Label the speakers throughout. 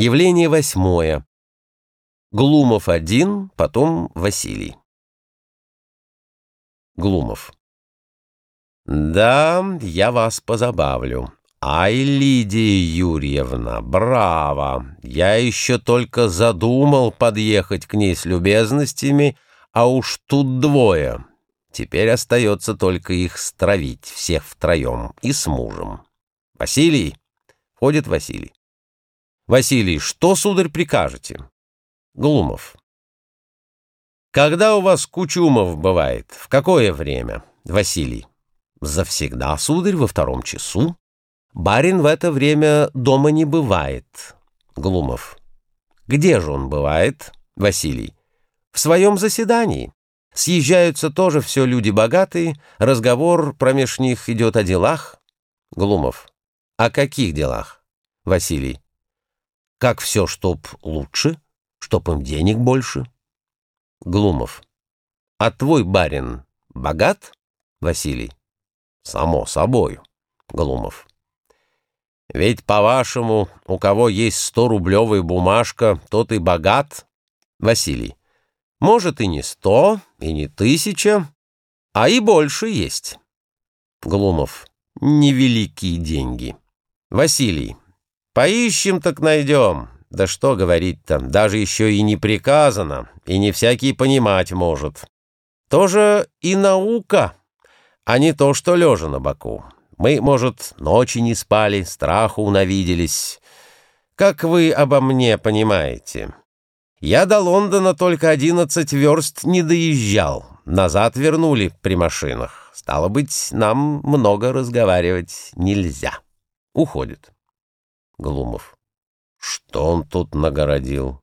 Speaker 1: Явление восьмое. Глумов один, потом Василий. Глумов. «Да, я вас позабавлю. Ай, Лидия Юрьевна, браво! Я еще только задумал подъехать к ней с любезностями, а уж тут двое. Теперь остается только их стравить, всех втроем, и с мужем. Василий?» Входит Василий. «Василий, что, сударь, прикажете?» Глумов. «Когда у вас Кучумов бывает? В какое время?» Василий. «Завсегда, сударь, во втором часу. Барин в это время дома не бывает». Глумов. «Где же он бывает?» Василий. «В своем заседании. Съезжаются тоже все люди богатые, разговор промеж них идет о делах». Глумов. «О каких делах?» Василий. «Как все, чтоб лучше, чтоб им денег больше». Глумов. «А твой барин богат?» Василий. «Само собою». Глумов. «Ведь, по-вашему, у кого есть сто-рублевая бумажка, тот и богат?» Василий. «Может, и не сто, и не тысяча, а и больше есть». Глумов. «Невеликие деньги». Василий. «Поищем, так найдем. Да что говорить-то, даже еще и не приказано, и не всякий понимать может. Тоже и наука, а не то, что лежа на боку. Мы, может, ночи не спали, страху унавиделись. Как вы обо мне понимаете? Я до Лондона только одиннадцать верст не доезжал, назад вернули при машинах. Стало быть, нам много разговаривать нельзя. Уходит. Глумов. Что он тут нагородил?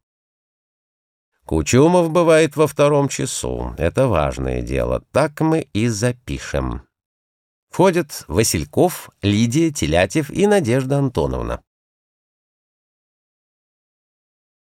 Speaker 1: Кучумов бывает во втором часу. Это важное дело. Так мы и запишем. Входят Васильков, Лидия, Телятев и Надежда Антоновна.